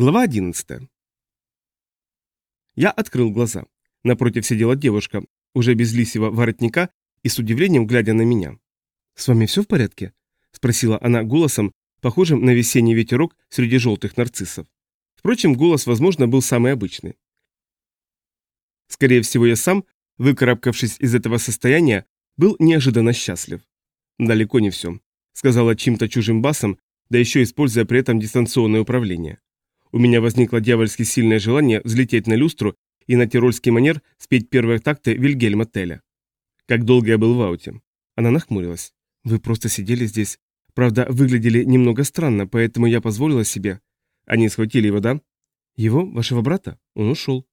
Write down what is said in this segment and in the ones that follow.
Глава 11. Я открыл глаза. Напротив сидела девушка, уже без лисьего воротника и с удивлением глядя на меня. «С вами все в порядке?» – спросила она голосом, похожим на весенний ветерок среди желтых нарциссов. Впрочем, голос, возможно, был самый обычный. Скорее всего, я сам, выкарабкавшись из этого состояния, был неожиданно счастлив. «Далеко не все», – сказала чьим-то чужим басом, да еще используя при этом дистанционное управление. У меня возникло дьявольски сильное желание взлететь на люстру и на тирольский манер спеть первые такты Вильгельма Теля. Как долго я был в ауте. Она нахмурилась. Вы просто сидели здесь. Правда, выглядели немного странно, поэтому я позволила себе. Они схватили его, да? Его? Вашего брата? Он ушел.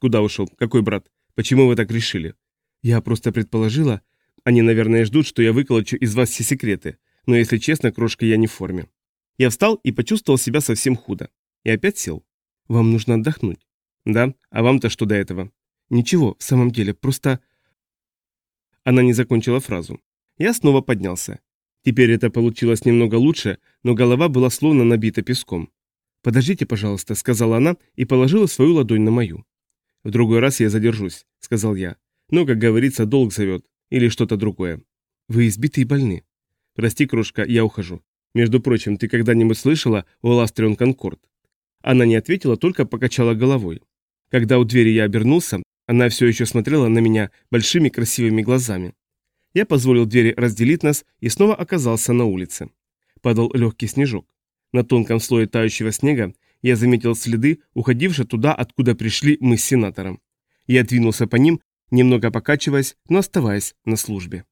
Куда ушел? Какой брат? Почему вы так решили? Я просто предположила. Они, наверное, ждут, что я выколочу из вас все секреты. Но если честно, крошка, я не в форме. Я встал и почувствовал себя совсем худо. И опять сел. Вам нужно отдохнуть. Да, а вам-то что до этого? Ничего, в самом деле, просто... Она не закончила фразу. Я снова поднялся. Теперь это получилось немного лучше, но голова была словно набита песком. «Подождите, пожалуйста», — сказала она и положила свою ладонь на мою. «В другой раз я задержусь», — сказал я. «Но, как говорится, долг зовет. Или что-то другое». «Вы избиты и больны». «Прости, крошка, я ухожу. Между прочим, ты когда-нибудь слышала о Ластрион Конкорд?» Она не ответила, только покачала головой. Когда у двери я обернулся, она все еще смотрела на меня большими красивыми глазами. Я позволил двери разделить нас и снова оказался на улице. Падал легкий снежок. На тонком слое тающего снега я заметил следы, уходившие туда, откуда пришли мы с сенатором. Я двинулся по ним, немного покачиваясь, но оставаясь на службе.